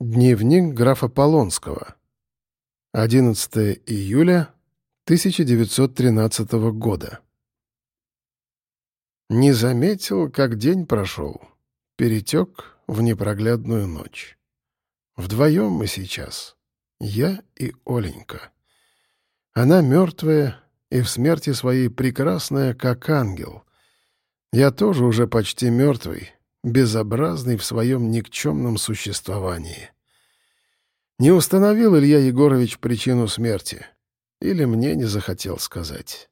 Дневник графа Полонского. 11 июля 1913 года. Не заметил, как день прошел. Перетек в непроглядную ночь. Вдвоем мы сейчас. Я и Оленька. Она мертвая и в смерти своей прекрасная, как ангел. Я тоже уже почти мертвый, безобразный в своем никчемном существовании. Не установил Илья Егорович причину смерти. Или мне не захотел сказать.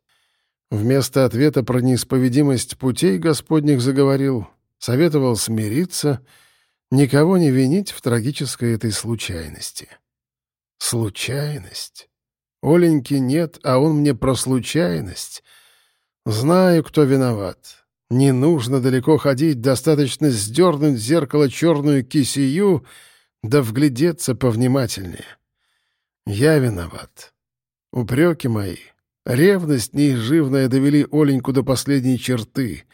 Вместо ответа про неисповедимость путей Господних заговорил, советовал смириться, никого не винить в трагической этой случайности. Случайность? Оленьки нет, а он мне про случайность. Знаю, кто виноват. Не нужно далеко ходить, достаточно сдернуть зеркало черную кисию, да вглядеться повнимательнее. Я виноват. Упреки мои, ревность неизживная довели Оленьку до последней черты.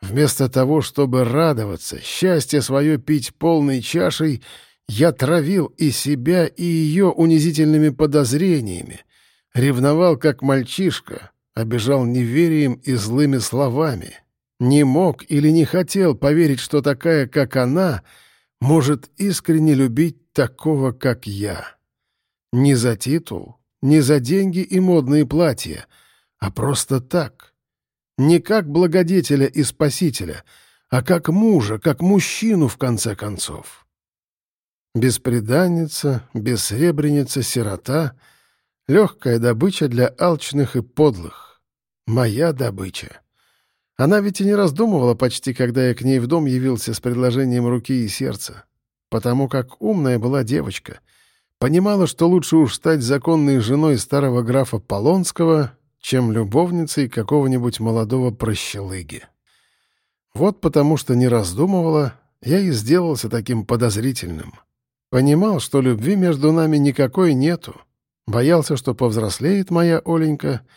Вместо того, чтобы радоваться, счастье свое пить полной чашей, я травил и себя, и ее унизительными подозрениями, ревновал, как мальчишка, обижал неверием и злыми словами. Не мог или не хотел поверить, что такая, как она, может искренне любить такого, как я. Не за титул, не за деньги и модные платья, а просто так. Не как благодетеля и спасителя, а как мужа, как мужчину, в конце концов. Беспреданница, бессребреница, сирота — легкая добыча для алчных и подлых. Моя добыча. Она ведь и не раздумывала почти, когда я к ней в дом явился с предложением руки и сердца. Потому как умная была девочка. Понимала, что лучше уж стать законной женой старого графа Полонского, чем любовницей какого-нибудь молодого прощелыги. Вот потому что не раздумывала, я и сделался таким подозрительным. Понимал, что любви между нами никакой нету. Боялся, что повзрослеет моя Оленька —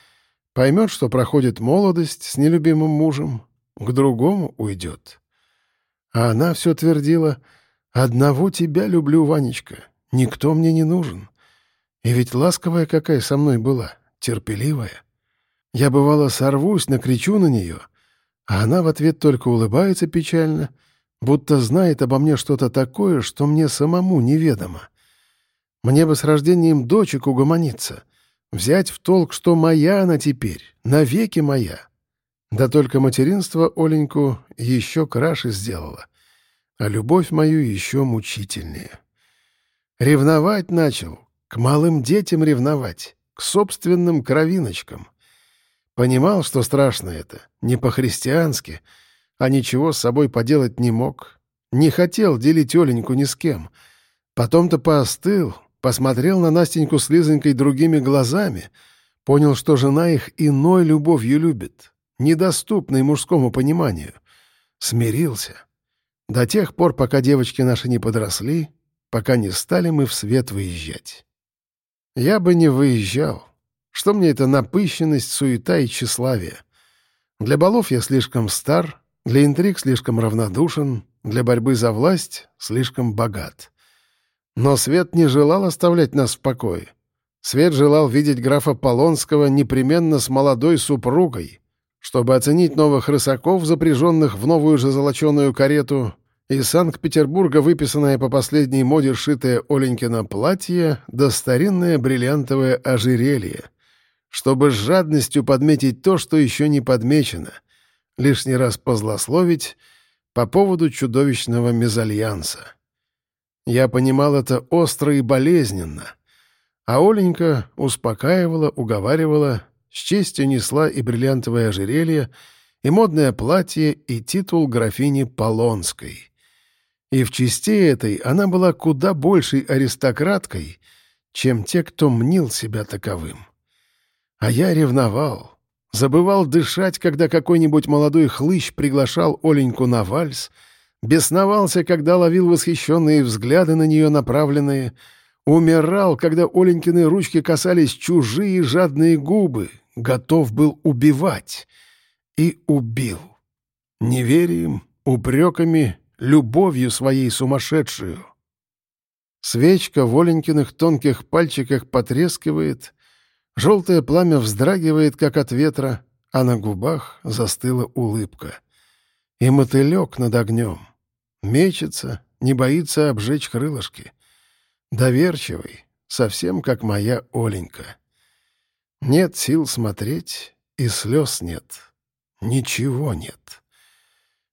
Поймет, что проходит молодость с нелюбимым мужем, к другому уйдет. А она все твердила, «Одного тебя люблю, Ванечка, никто мне не нужен». И ведь ласковая какая со мной была, терпеливая. Я, бывало, сорвусь, накричу на нее, а она в ответ только улыбается печально, будто знает обо мне что-то такое, что мне самому неведомо. Мне бы с рождением дочек угомониться — Взять в толк, что моя она теперь, навеки моя. Да только материнство Оленьку еще краше сделало, а любовь мою еще мучительнее. Ревновать начал, к малым детям ревновать, к собственным кровиночкам. Понимал, что страшно это, не по-христиански, а ничего с собой поделать не мог. Не хотел делить Оленьку ни с кем. Потом-то поостыл, посмотрел на Настеньку с Лизонькой другими глазами, понял, что жена их иной любовью любит, недоступной мужскому пониманию. Смирился. До тех пор, пока девочки наши не подросли, пока не стали мы в свет выезжать. Я бы не выезжал. Что мне это напыщенность, суета и тщеславие? Для балов я слишком стар, для интриг слишком равнодушен, для борьбы за власть слишком богат. Но Свет не желал оставлять нас в покое. Свет желал видеть графа Полонского непременно с молодой супругой, чтобы оценить новых рысаков, запряженных в новую же золоченую карету, из Санкт-Петербурга выписанное по последней моде шитое Оленькино платье да старинное бриллиантовое ожерелье, чтобы с жадностью подметить то, что еще не подмечено, лишний раз позлословить по поводу чудовищного мезальянса. Я понимал это остро и болезненно. А Оленька успокаивала, уговаривала, с честью несла и бриллиантовое ожерелье, и модное платье, и титул графини Полонской. И в чести этой она была куда большей аристократкой, чем те, кто мнил себя таковым. А я ревновал, забывал дышать, когда какой-нибудь молодой хлыщ приглашал Оленьку на вальс — бесновался, когда ловил восхищенные взгляды на нее направленные, умирал, когда Оленькины ручки касались чужие жадные губы, готов был убивать. И убил. Неверием, упреками, любовью своей сумасшедшую. Свечка в Оленькиных тонких пальчиках потрескивает, желтое пламя вздрагивает, как от ветра, а на губах застыла улыбка. И мотылек над огнем. Мечется, не боится обжечь крылышки. Доверчивый, совсем как моя Оленька. Нет сил смотреть, и слез нет. Ничего нет.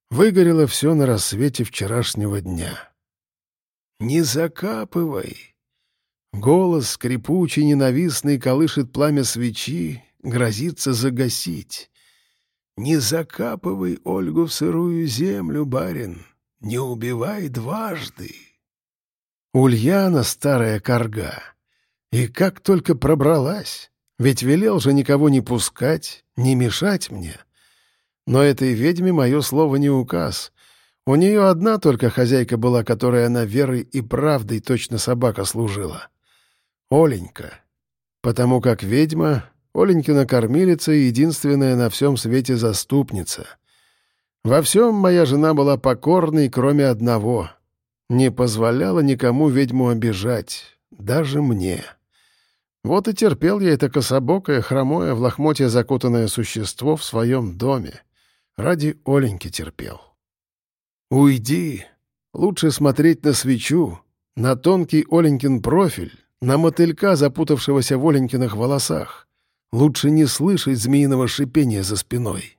Выгорело все на рассвете вчерашнего дня. «Не закапывай!» Голос скрипучий, ненавистный, колышет пламя свечи, грозится загасить. «Не закапывай Ольгу в сырую землю, барин, не убивай дважды!» Ульяна — старая корга. И как только пробралась, ведь велел же никого не пускать, не мешать мне. Но этой ведьме мое слово не указ. У нее одна только хозяйка была, которой она верой и правдой точно собака служила. Оленька. Потому как ведьма, Оленькина кормилица и единственная на всем свете заступница. Во всем моя жена была покорной, кроме одного — не позволяла никому ведьму обижать, даже мне. Вот и терпел я это кособокое, хромое, в лохмотье закутанное существо в своем доме. Ради Оленьки терпел. «Уйди! Лучше смотреть на свечу, на тонкий Оленькин профиль, на мотылька, запутавшегося в Оленькиных волосах. Лучше не слышать змеиного шипения за спиной».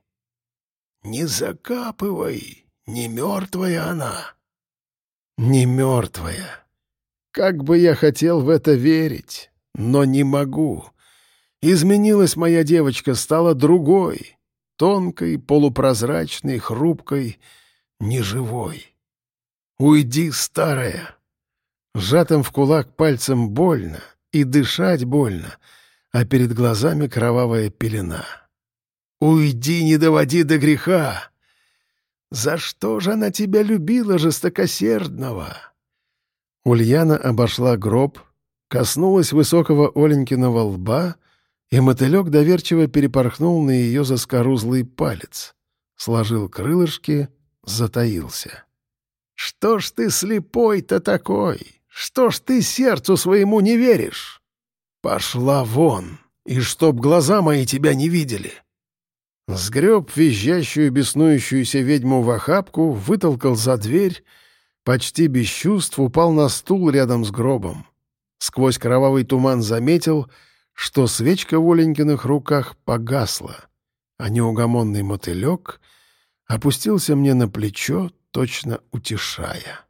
«Не закапывай, не мертвая она!» не мертвая. Как бы я хотел в это верить, но не могу. Изменилась моя девочка, стала другой, тонкой, полупрозрачной, хрупкой, неживой. Уйди, старая. Сжатым в кулак пальцем больно, и дышать больно, а перед глазами кровавая пелена. Уйди, не доводи до греха. За что же она тебя любила, жестокосердного?» Ульяна обошла гроб, коснулась высокого Оленькиного лба, и мотылек доверчиво перепорхнул на ее заскорузлый палец, сложил крылышки, затаился. «Что ж ты слепой-то такой? Что ж ты сердцу своему не веришь? Пошла вон, и чтоб глаза мои тебя не видели!» Сгреб визжащую, беснующуюся ведьму в охапку, вытолкал за дверь, почти без чувств упал на стул рядом с гробом. Сквозь кровавый туман заметил, что свечка в Оленькиных руках погасла, а неугомонный мотылек опустился мне на плечо, точно утешая.